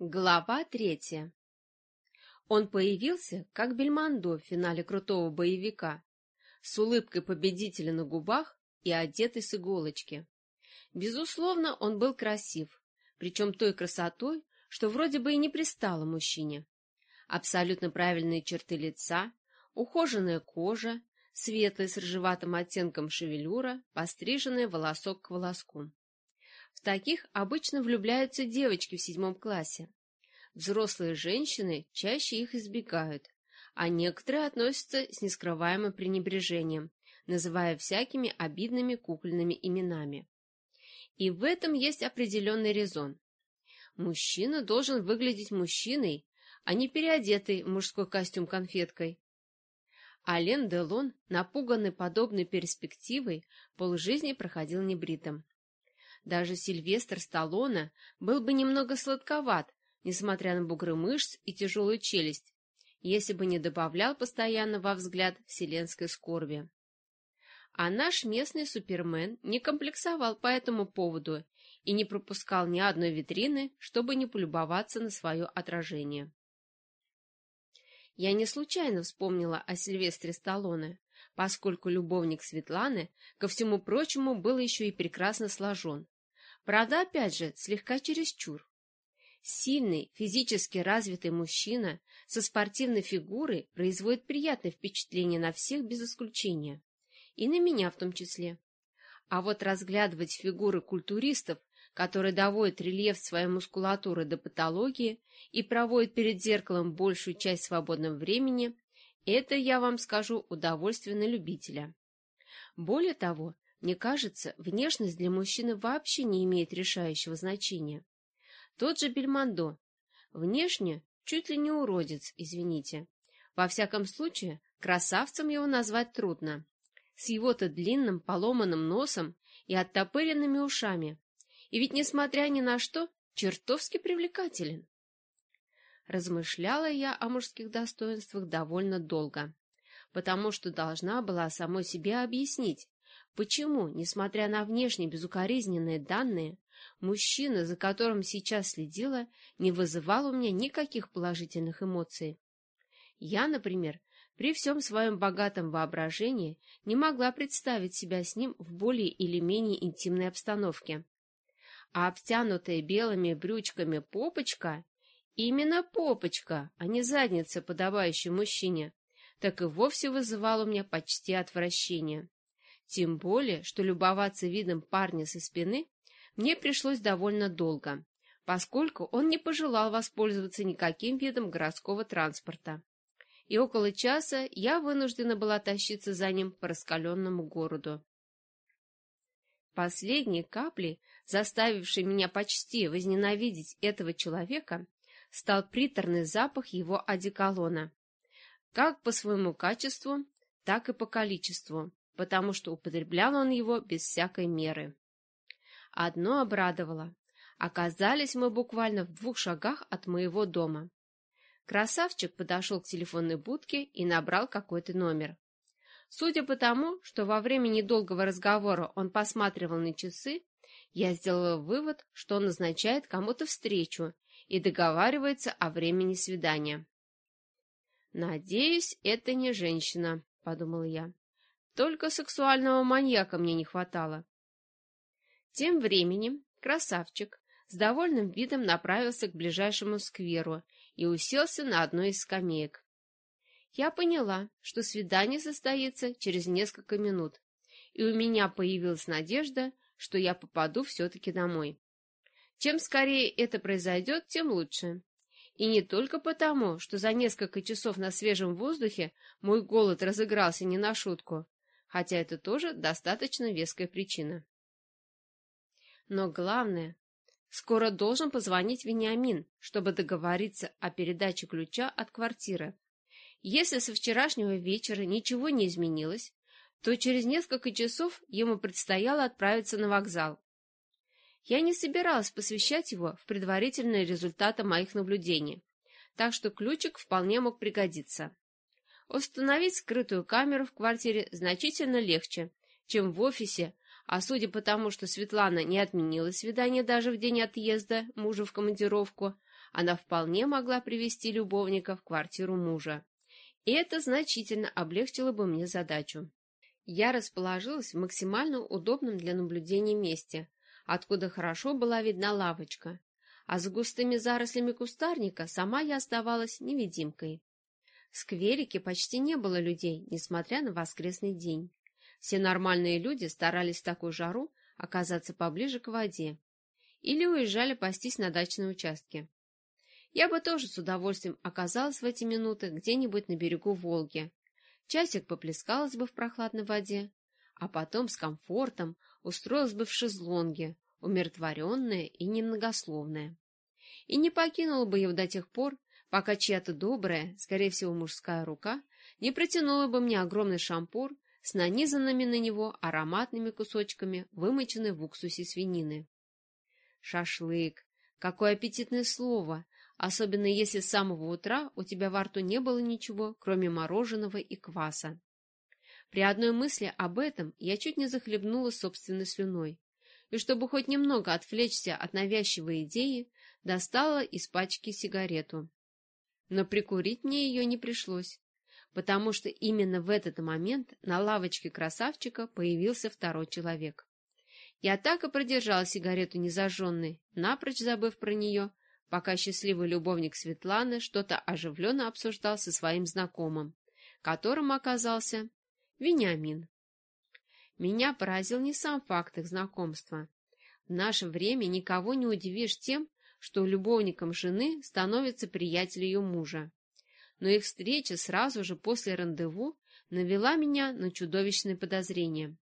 Глава третья. Он появился, как Бельмондо в финале крутого боевика, с улыбкой победителя на губах и одетый с иголочки. Безусловно, он был красив, причем той красотой, что вроде бы и не пристала мужчине. Абсолютно правильные черты лица, ухоженная кожа, светлая с рыжеватым оттенком шевелюра, постриженная волосок к волоску. В таких обычно влюбляются девочки в седьмом классе. Взрослые женщины чаще их избегают, а некоторые относятся с нескрываемым пренебрежением, называя всякими обидными кукольными именами. И в этом есть определенный резон. Мужчина должен выглядеть мужчиной, а не переодетый в мужской костюм конфеткой. Ален Делон, напуганный подобной перспективой, полжизни проходил небритым. Даже Сильвестр Сталлоне был бы немного сладковат, несмотря на бугры мышц и тяжелую челюсть, если бы не добавлял постоянно во взгляд вселенской скорби. А наш местный супермен не комплексовал по этому поводу и не пропускал ни одной витрины, чтобы не полюбоваться на свое отражение. Я не случайно вспомнила о Сильвестре Сталлоне, поскольку любовник Светланы, ко всему прочему, был еще и прекрасно сложен, Правда, опять же, слегка чересчур. Сильный, физически развитый мужчина со спортивной фигурой производит приятное впечатление на всех без исключения. И на меня в том числе. А вот разглядывать фигуры культуристов, которые доводят рельеф своей мускулатуры до патологии и проводят перед зеркалом большую часть свободного времени, это, я вам скажу, удовольствие на любителя. Более того, мне кажется, внешность для мужчины вообще не имеет решающего значения. Тот же Бельмондо. Внешне чуть ли не уродец, извините. Во всяком случае, красавцем его назвать трудно. С его-то длинным поломанным носом и оттопыренными ушами. И ведь, несмотря ни на что, чертовски привлекателен. Размышляла я о мужских достоинствах довольно долго, потому что должна была самой себе объяснить, Почему, несмотря на внешне безукоризненные данные, мужчина, за которым сейчас следила, не вызывал у меня никаких положительных эмоций? Я, например, при всем своем богатом воображении не могла представить себя с ним в более или менее интимной обстановке. А обтянутая белыми брючками попочка, именно попочка, а не задница, подобающая мужчине, так и вовсе вызывала у меня почти отвращение. Тем более, что любоваться видом парня со спины мне пришлось довольно долго, поскольку он не пожелал воспользоваться никаким видом городского транспорта. И около часа я вынуждена была тащиться за ним по раскаленному городу. Последней каплей, заставившей меня почти возненавидеть этого человека, стал приторный запах его одеколона. Как по своему качеству, так и по количеству потому что употреблял он его без всякой меры. Одно обрадовало. Оказались мы буквально в двух шагах от моего дома. Красавчик подошел к телефонной будке и набрал какой-то номер. Судя по тому, что во время недолгого разговора он посматривал на часы, я сделала вывод, что он назначает кому-то встречу и договаривается о времени свидания. «Надеюсь, это не женщина», — подумала я. Только сексуального маньяка мне не хватало. Тем временем красавчик с довольным видом направился к ближайшему скверу и уселся на одной из скамеек. Я поняла, что свидание состоится через несколько минут, и у меня появилась надежда, что я попаду все-таки домой. Чем скорее это произойдет, тем лучше. И не только потому, что за несколько часов на свежем воздухе мой голод разыгрался не на шутку, хотя это тоже достаточно веская причина. Но главное, скоро должен позвонить Вениамин, чтобы договориться о передаче ключа от квартиры. Если со вчерашнего вечера ничего не изменилось, то через несколько часов ему предстояло отправиться на вокзал. Я не собиралась посвящать его в предварительные результаты моих наблюдений, так что ключик вполне мог пригодиться. Установить скрытую камеру в квартире значительно легче, чем в офисе, А судя по тому, что Светлана не отменила свидание даже в день отъезда мужа в командировку, она вполне могла привести любовника в квартиру мужа. И это значительно облегчило бы мне задачу. Я расположилась в максимально удобном для наблюдения месте, откуда хорошо была видна лавочка, а за густыми зарослями кустарника сама я оставалась невидимкой. В скверике почти не было людей, несмотря на воскресный день. Все нормальные люди старались в такую жару оказаться поближе к воде или уезжали пастись на дачные участки. Я бы тоже с удовольствием оказалась в эти минуты где-нибудь на берегу Волги, Часик поплескалась бы в прохладной воде, а потом с комфортом устроилась бы в шезлонге, умиротворенная и немногословная. И не покинула бы его до тех пор, пока чья-то добрая, скорее всего мужская рука, не протянула бы мне огромный шампур с нанизанными на него ароматными кусочками вымоченной в уксусе свинины. Шашлык! Какое аппетитное слово! особенно если с самого утра у тебя во рту не было ничего, кроме мороженого и кваса. При одной мысли об этом я чуть не захлебнулась собственной слюной, и чтобы хоть немного отвлечься от навязчивой идеи, достала из пачки сигарету. Но прикурить мне ее не пришлось, потому что именно в этот момент на лавочке красавчика появился второй человек. Я так и продержала сигарету незажженной, напрочь забыв про нее, пока счастливый любовник Светланы что-то оживленно обсуждал со своим знакомым, которым оказался Вениамин. Меня поразил не сам факт их знакомства. В наше время никого не удивишь тем, что любовником жены становится приятель ее мужа. Но их встреча сразу же после рандеву навела меня на чудовищные подозрения.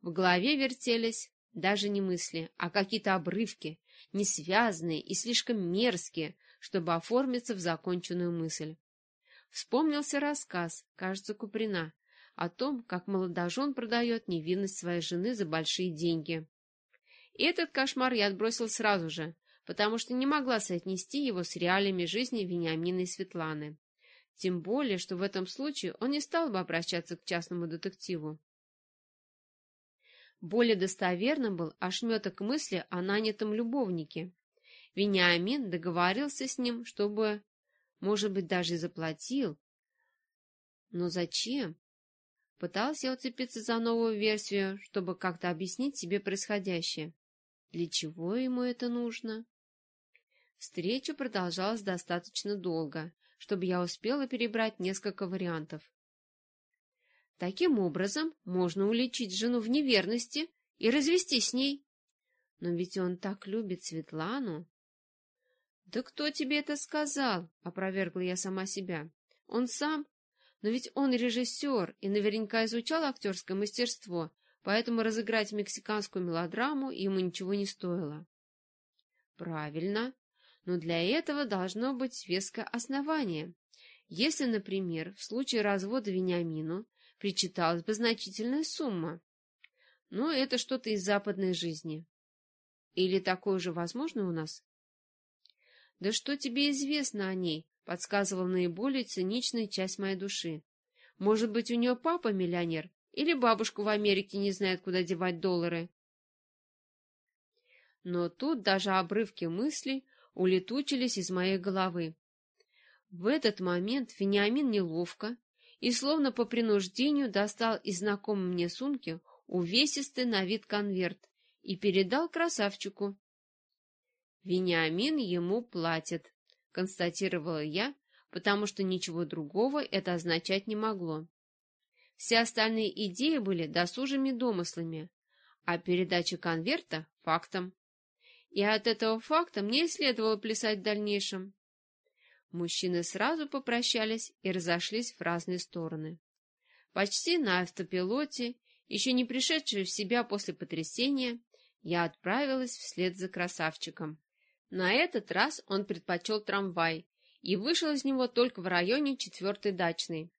В голове вертелись даже не мысли, а какие-то обрывки, несвязные и слишком мерзкие, чтобы оформиться в законченную мысль. Вспомнился рассказ, кажется, Куприна, о том, как молодожен продает невинность своей жены за большие деньги. Этот кошмар я отбросил сразу же, потому что не могла соотнести его с реалиями жизни Вениамина и Светланы. Тем более, что в этом случае он не стал бы обращаться к частному детективу. Более достоверным был ошметок мысли о нанятом любовнике. Вениамин договорился с ним, чтобы, может быть, даже и заплатил. Но зачем? Пытался я уцепиться за новую версию, чтобы как-то объяснить себе происходящее. Для чего ему это нужно? Встреча продолжалась достаточно долго, чтобы я успела перебрать несколько вариантов. Таким образом, можно уличить жену в неверности и развестись с ней. Но ведь он так любит Светлану. — Да кто тебе это сказал? — опровергла я сама себя. — Он сам? Но ведь он режиссер и наверняка изучал актерское мастерство, поэтому разыграть мексиканскую мелодраму ему ничего не стоило. — Правильно. Но для этого должно быть веское основание. Если, например, в случае развода Вениамину причиталась бы значительная сумма. Но это что-то из западной жизни. Или такое же возможно у нас? Да что тебе известно о ней, подсказывал наиболее циничная часть моей души. Может быть, у нее папа миллионер, или бабушка в Америке не знает, куда девать доллары. Но тут даже обрывки мыслей улетучились из моей головы. В этот момент Вениамин неловко, и словно по принуждению достал из знакомой мне сумки увесистый на вид конверт и передал красавчику. «Вениамин ему платит», — констатировала я, потому что ничего другого это означать не могло. Все остальные идеи были досужими домыслами, а передача конверта — фактом. И от этого факта мне следовало плясать в дальнейшем. Мужчины сразу попрощались и разошлись в разные стороны. Почти на автопилоте, еще не пришедшая в себя после потрясения, я отправилась вслед за красавчиком. На этот раз он предпочел трамвай и вышел из него только в районе четвертой дачной.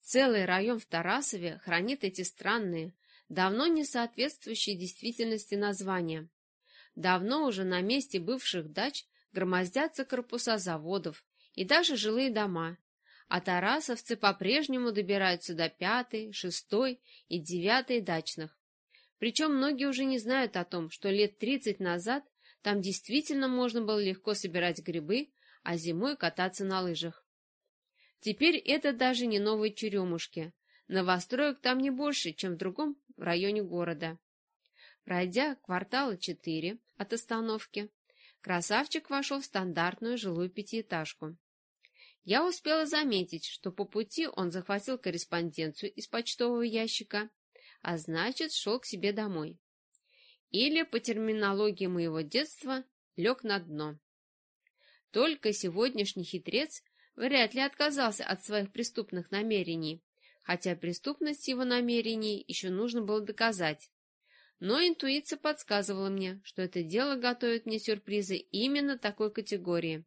Целый район в Тарасове хранит эти странные, давно не соответствующие действительности названия. Давно уже на месте бывших дач громоздятся корпуса заводов, и даже жилые дома, а тарасовцы по-прежнему добираются до пятой, шестой и девятой дачных. Причем многие уже не знают о том, что лет тридцать назад там действительно можно было легко собирать грибы, а зимой кататься на лыжах. Теперь это даже не новые черемушки. Новостроек там не больше, чем в другом районе города. Пройдя квартала четыре от остановки, красавчик вошел в стандартную жилую пятиэтажку. Я успела заметить, что по пути он захватил корреспонденцию из почтового ящика, а значит, шел к себе домой. Или, по терминологии моего детства, лег на дно. Только сегодняшний хитрец вряд ли отказался от своих преступных намерений, хотя преступность его намерений еще нужно было доказать. Но интуиция подсказывала мне, что это дело готовит мне сюрпризы именно такой категории.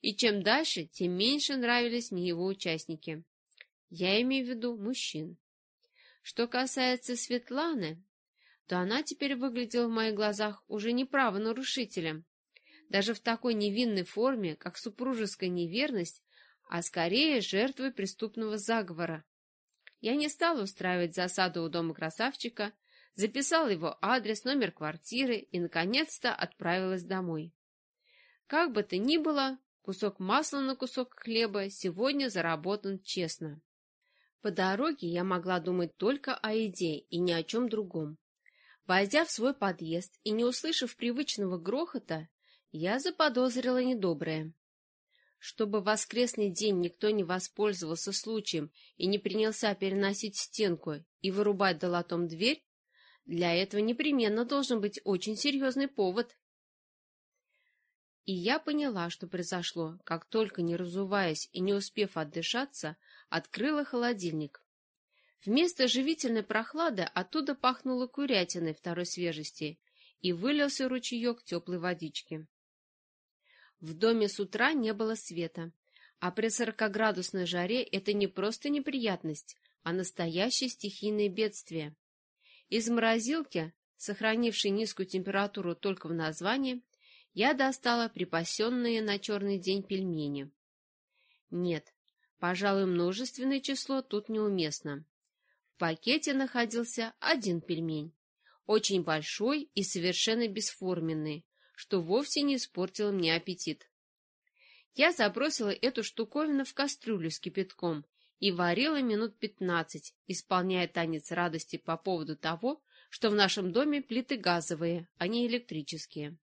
И чем дальше, тем меньше нравились мне его участники. Я имею в виду мужчин. Что касается Светланы, то она теперь выглядела в моих глазах уже не правонарушителем. Даже в такой невинной форме, как супружеская неверность, а скорее жертвой преступного заговора. Я не стала устраивать засаду у дома красавчика, записала его адрес, номер квартиры и, наконец-то, отправилась домой. Как бы то ни было, кусок масла на кусок хлеба сегодня заработан честно. По дороге я могла думать только о еде и ни о чем другом. Войдя в свой подъезд и не услышав привычного грохота, я заподозрила недоброе. Чтобы в воскресный день никто не воспользовался случаем и не принялся переносить стенку и вырубать долотом дверь, для этого непременно должен быть очень серьезный повод. И я поняла, что произошло, как только, не разуваясь и не успев отдышаться, открыла холодильник. Вместо живительной прохлады оттуда пахнуло курятиной второй свежести и вылился ручеек теплой водички. В доме с утра не было света, а при сорокоградусной жаре это не просто неприятность, а настоящее стихийное бедствие. Из морозилки, сохранившей низкую температуру только в названии, я достала припасенные на черный день пельмени. Нет, пожалуй, множественное число тут неуместно. В пакете находился один пельмень, очень большой и совершенно бесформенный, что вовсе не испортило мне аппетит. Я забросила эту штуковину в кастрюлю с кипятком и варила минут пятнадцать, исполняя танец радости по поводу того, что в нашем доме плиты газовые, а не электрические.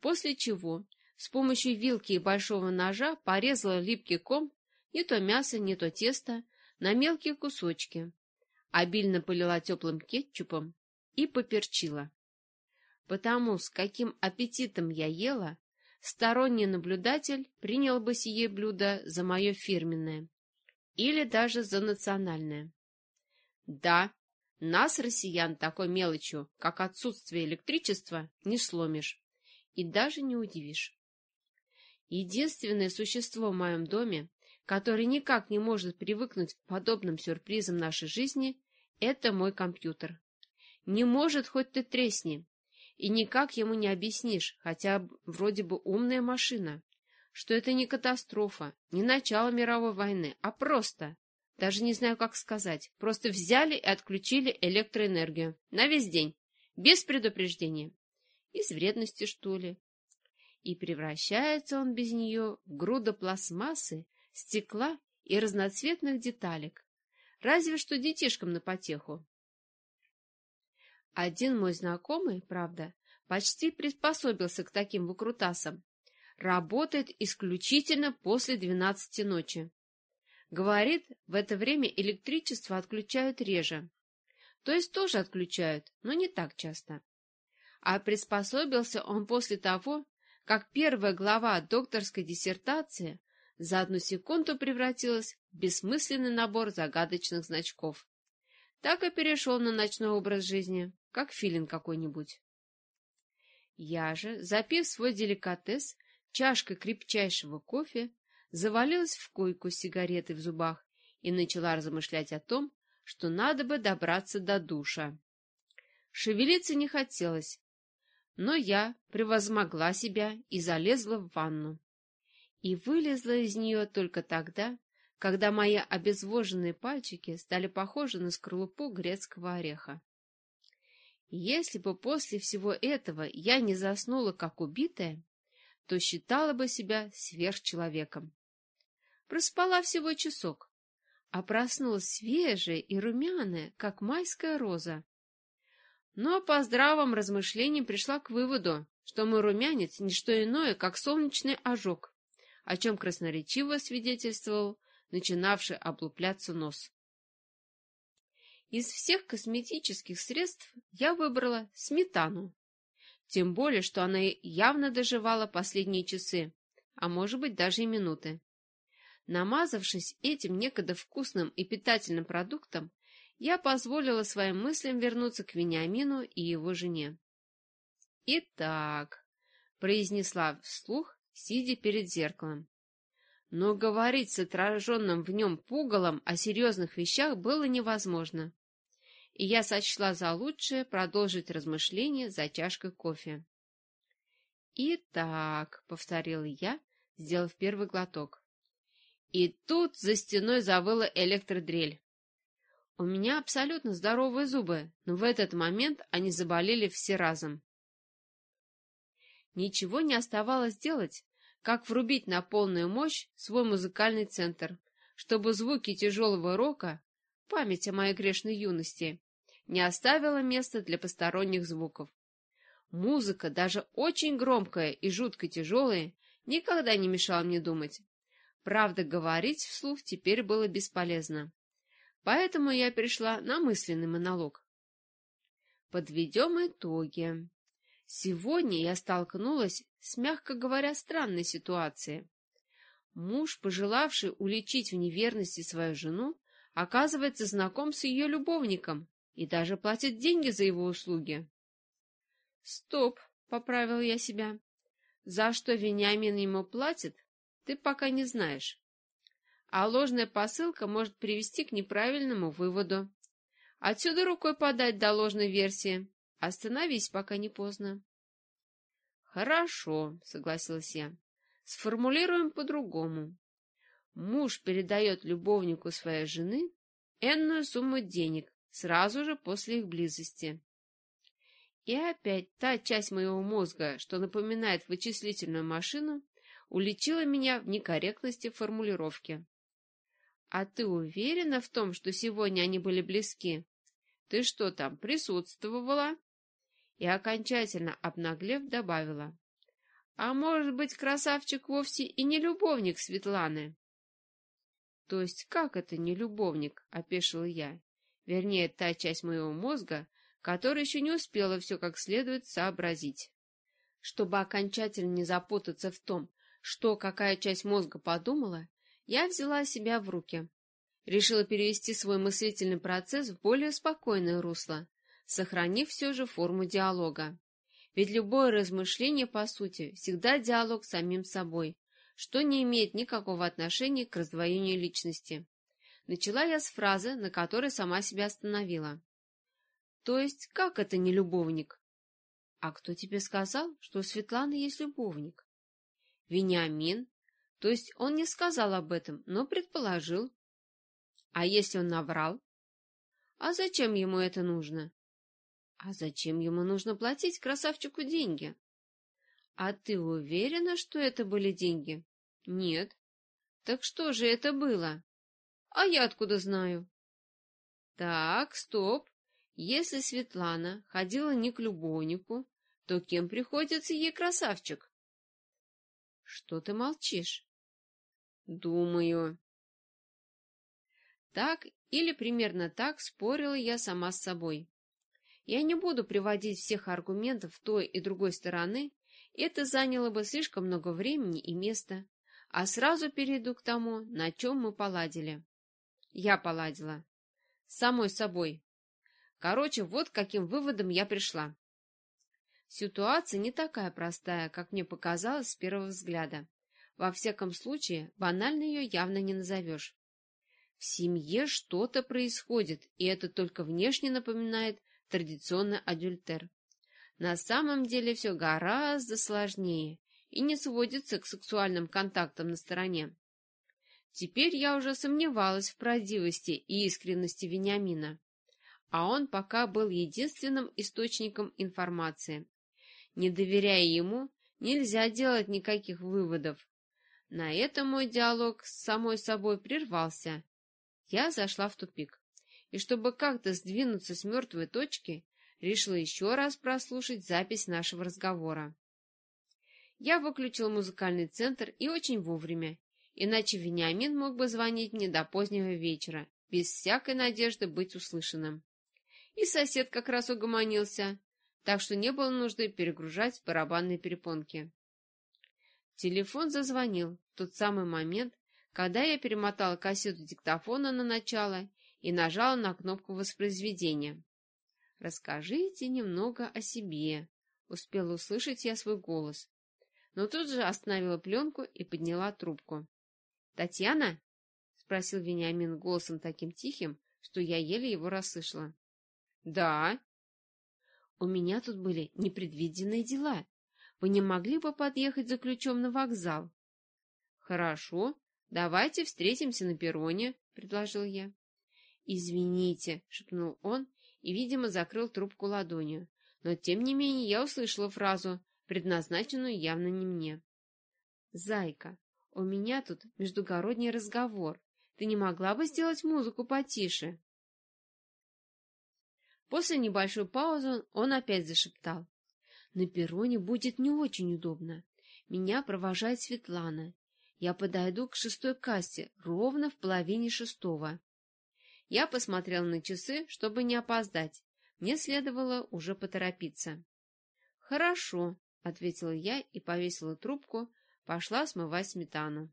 После чего с помощью вилки и большого ножа порезала липкий ком, не то мясо, не то тесто, на мелкие кусочки, обильно полила теплым кетчупом и поперчила. Потому с каким аппетитом я ела, сторонний наблюдатель принял бы сие блюдо за мое фирменное или даже за национальное. Да, нас, россиян, такой мелочью, как отсутствие электричества, не сломишь и даже не удивишь. Единственное существо в моем доме, которое никак не может привыкнуть к подобным сюрпризам нашей жизни, это мой компьютер. Не может хоть ты тресни, и никак ему не объяснишь, хотя вроде бы умная машина что это не катастрофа, не начало мировой войны, а просто, даже не знаю, как сказать, просто взяли и отключили электроэнергию на весь день, без предупреждения. Из вредности, что ли? И превращается он без нее в груда пластмассы, стекла и разноцветных деталек. Разве что детишкам на потеху. Один мой знакомый, правда, почти приспособился к таким выкрутасам, Работает исключительно после двенадцати ночи. Говорит, в это время электричество отключают реже. То есть тоже отключают, но не так часто. А приспособился он после того, как первая глава докторской диссертации за одну секунду превратилась в бессмысленный набор загадочных значков. Так и перешел на ночной образ жизни, как филин какой-нибудь. Я же, запив свой деликатес, чашкой крепчайшего кофе, завалилась в койку с сигаретой в зубах и начала размышлять о том, что надо бы добраться до душа. Шевелиться не хотелось, но я превозмогла себя и залезла в ванну. И вылезла из нее только тогда, когда мои обезвоженные пальчики стали похожи на скорлупу грецкого ореха. Если бы после всего этого я не заснула как убитая, то считала бы себя сверхчеловеком. Проспала всего часок, а проснулась свежая и румяная, как майская роза. Но по здравом размышлении пришла к выводу, что мой румянец — не что иное, как солнечный ожог, о чем красноречиво свидетельствовал начинавший облупляться нос. Из всех косметических средств я выбрала сметану. Тем более, что она явно доживала последние часы, а может быть даже и минуты. Намазавшись этим некогда вкусным и питательным продуктом, я позволила своим мыслям вернуться к Вениамину и его жене. «Итак», — произнесла вслух, сидя перед зеркалом. Но говорить с отраженным в нем пугалом о серьезных вещах было невозможно и я сочла за лучшее продолжить размышления за чашкой кофе. «Итак», — повторила я, сделав первый глоток. И тут за стеной завыла электродрель. У меня абсолютно здоровые зубы, но в этот момент они заболели все разом. Ничего не оставалось делать, как врубить на полную мощь свой музыкальный центр, чтобы звуки тяжелого рока память о моей грешной юности, не оставила места для посторонних звуков. Музыка, даже очень громкая и жутко тяжелая, никогда не мешала мне думать. Правда, говорить вслух теперь было бесполезно. Поэтому я перешла на мысленный монолог. Подведем итоги. Сегодня я столкнулась с, мягко говоря, странной ситуацией. Муж, пожелавший уличить в неверности свою жену, оказывается знаком с ее любовником и даже платит деньги за его услуги. «Стоп!» — поправил я себя. «За что Вениамин ему платит, ты пока не знаешь. А ложная посылка может привести к неправильному выводу. Отсюда рукой подать до ложной версии. Остановись, пока не поздно». «Хорошо», — согласилась я. «Сформулируем по-другому. Муж передает любовнику своей жены энную сумму денег сразу же после их близости. И опять та часть моего мозга, что напоминает вычислительную машину, уличила меня в некорректности формулировки. «А ты уверена в том, что сегодня они были близки? Ты что там, присутствовала?» И окончательно обнаглев добавила. «А может быть, красавчик вовсе и не любовник Светланы?» «То есть как это не любовник?» — опешила я. Вернее, та часть моего мозга, которая еще не успела все как следует сообразить. Чтобы окончательно не запутаться в том, что какая часть мозга подумала, я взяла себя в руки. Решила перевести свой мыслительный процесс в более спокойное русло, сохранив все же форму диалога. Ведь любое размышление, по сути, всегда диалог с самим собой, что не имеет никакого отношения к раздвоению личности. Начала я с фразы, на которой сама себя остановила. То есть, как это не любовник? А кто тебе сказал, что у Светланы есть любовник? Вениамин. То есть он не сказал об этом, но предположил. А если он наврал? А зачем ему это нужно? А зачем ему нужно платить красавчику деньги? А ты уверена, что это были деньги? Нет. Так что же это было? А я откуда знаю? Так, стоп. Если Светлана ходила не к любовнику, то кем приходится ей красавчик? Что ты молчишь? Думаю. Так или примерно так спорила я сама с собой. Я не буду приводить всех аргументов той и другой стороны, это заняло бы слишком много времени и места, а сразу перейду к тому, на чем мы поладили. Я поладила. Самой собой. Короче, вот каким выводом я пришла. Ситуация не такая простая, как мне показалось с первого взгляда. Во всяком случае, банально ее явно не назовешь. В семье что-то происходит, и это только внешне напоминает традиционный адюльтер. На самом деле все гораздо сложнее и не сводится к сексуальным контактам на стороне. Теперь я уже сомневалась в правдивости и искренности Вениамина. а он пока был единственным источником информации. Не доверяя ему, нельзя делать никаких выводов. На этом мой диалог с самой собой прервался. Я зашла в тупик, и чтобы как-то сдвинуться с мертвой точки, решила еще раз прослушать запись нашего разговора. Я выключил музыкальный центр и очень вовремя, иначе Вениамин мог бы звонить мне до позднего вечера, без всякой надежды быть услышанным. И сосед как раз угомонился, так что не было нужды перегружать барабанные перепонки. Телефон зазвонил в тот самый момент, когда я перемотала кассету диктофона на начало и нажала на кнопку воспроизведения. «Расскажите немного о себе», — успела услышать я свой голос, но тут же остановила пленку и подняла трубку. «Татьяна?» — спросил Вениамин голосом таким тихим, что я еле его расслышала. «Да». «У меня тут были непредвиденные дела. Вы не могли бы подъехать за ключом на вокзал?» «Хорошо. Давайте встретимся на перроне», — предложил я. «Извините», — шепнул он и, видимо, закрыл трубку ладонью. Но, тем не менее, я услышала фразу, предназначенную явно не мне. «Зайка, у меня тут междугородний разговор. Ты не могла бы сделать музыку потише?» После небольшой паузы он опять зашептал. «На перроне будет не очень удобно. Меня провожает Светлана. Я подойду к шестой кассе ровно в половине шестого. Я посмотрел на часы, чтобы не опоздать. Мне следовало уже поторопиться. «Хорошо», — ответила я и повесила трубку, пошла смывать сметану.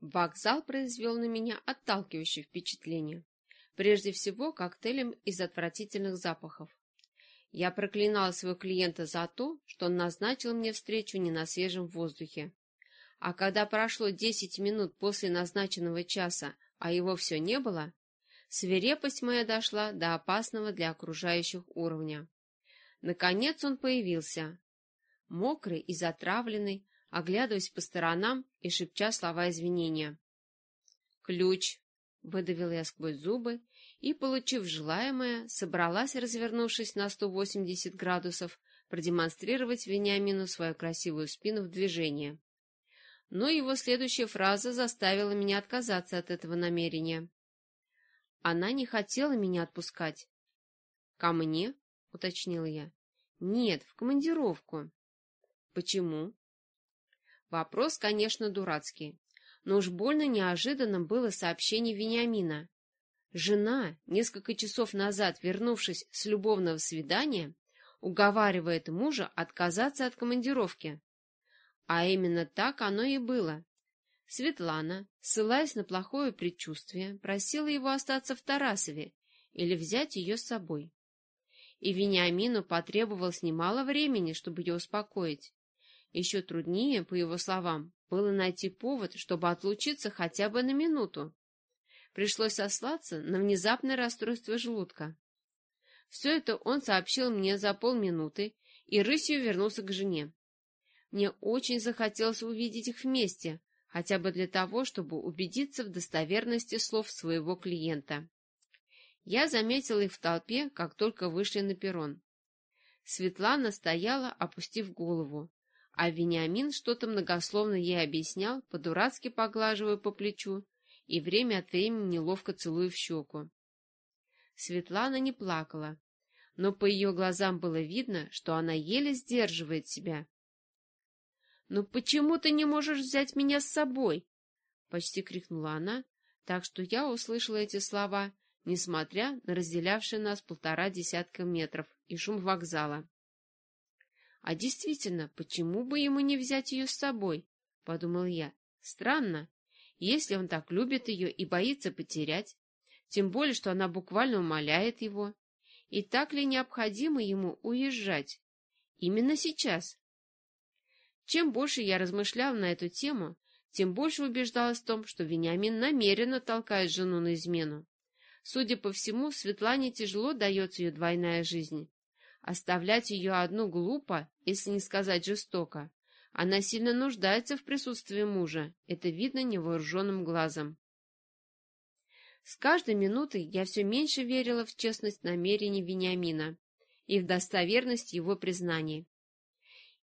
Вокзал произвел на меня отталкивающее впечатление. Прежде всего, коктейлем из отвратительных запахов. Я проклинала своего клиента за то, что он назначил мне встречу не на свежем воздухе. А когда прошло десять минут после назначенного часа, а его все не было, свирепость моя дошла до опасного для окружающих уровня. Наконец он появился, мокрый и затравленный, оглядываясь по сторонам и шепча слова извинения. «Ключ!» — выдавил я сквозь зубы и, получив желаемое, собралась, развернувшись на 180 градусов, продемонстрировать Вениамину свою красивую спину в движении. Но его следующая фраза заставила меня отказаться от этого намерения. Она не хотела меня отпускать. — Ко мне? — уточнила я. — Нет, в командировку. — Почему? Вопрос, конечно, дурацкий, но уж больно неожиданным было сообщение Вениамина. Жена, несколько часов назад вернувшись с любовного свидания, уговаривает мужа отказаться от командировки. А именно так оно и было. Светлана, ссылаясь на плохое предчувствие, просила его остаться в Тарасове или взять ее с собой. И Вениамину потребовалось немало времени, чтобы ее успокоить. Еще труднее, по его словам, было найти повод, чтобы отлучиться хотя бы на минуту. Пришлось сослаться на внезапное расстройство желудка. Все это он сообщил мне за полминуты и рысью вернулся к жене. Мне очень захотелось увидеть их вместе, хотя бы для того, чтобы убедиться в достоверности слов своего клиента. Я заметила их в толпе, как только вышли на перрон. Светлана стояла, опустив голову, а Вениамин что-то многословно ей объяснял, по-дурацки поглаживая по плечу и время от времени неловко целуя в щеку. Светлана не плакала, но по ее глазам было видно, что она еле сдерживает себя. «Ну почему ты не можешь взять меня с собой?» — почти крикнула она, так что я услышала эти слова, несмотря на разделявшие нас полтора десятка метров и шум вокзала. «А действительно, почему бы ему не взять ее с собой?» — подумал я. «Странно, если он так любит ее и боится потерять, тем более, что она буквально умоляет его. И так ли необходимо ему уезжать? Именно сейчас, чем больше я размышлял на эту тему, тем больше убеждалась в том, что Вениамин намеренно толкает жену на измену. Судя по всему, Светлане тяжело дается ее двойная жизнь. Оставлять ее одну глупо, если не сказать жестоко. Она сильно нуждается в присутствии мужа, это видно невооруженным глазом. С каждой минутой я все меньше верила в честность намерений Вениамина и в достоверность его признаний.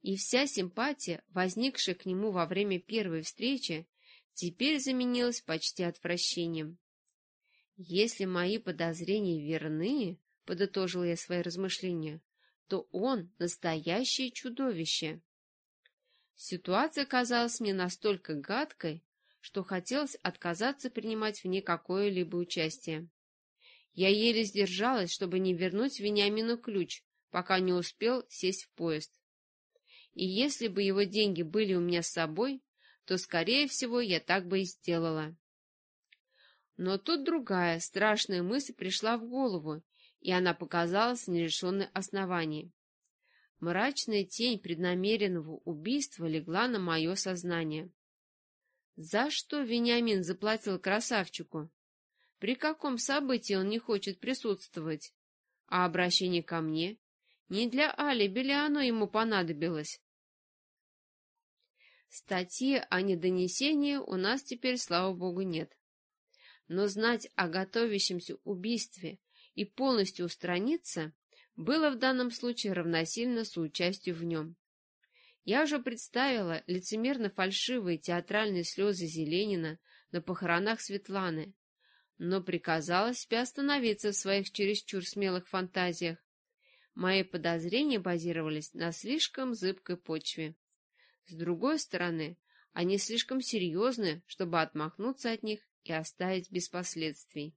И вся симпатия, возникшая к нему во время первой встречи, теперь заменилась почти отвращением. Если мои подозрения верны, — подытожил я свои размышления, — то он — настоящее чудовище. Ситуация казалась мне настолько гадкой, что хотелось отказаться принимать в ней какое-либо участие. Я еле сдержалась, чтобы не вернуть Вениамину ключ, пока не успел сесть в поезд. И если бы его деньги были у меня с собой, то, скорее всего, я так бы и сделала. Но тут другая, страшная мысль пришла в голову, и она показалась нерешенной основанием. Мрачная тень преднамеренного убийства легла на мое сознание. За что Вениамин заплатил красавчику? При каком событии он не хочет присутствовать? А обращение ко мне? Не для алиби ли оно ему понадобилось? Статьи о недонесении у нас теперь, слава богу, нет. Но знать о готовящемся убийстве и полностью устраниться было в данном случае равносильно соучастию в нем. Я уже представила лицемерно-фальшивые театральные слезы Зеленина на похоронах Светланы, но приказала себе остановиться в своих чересчур смелых фантазиях. Мои подозрения базировались на слишком зыбкой почве. С другой стороны, они слишком серьезны, чтобы отмахнуться от них и оставить без последствий.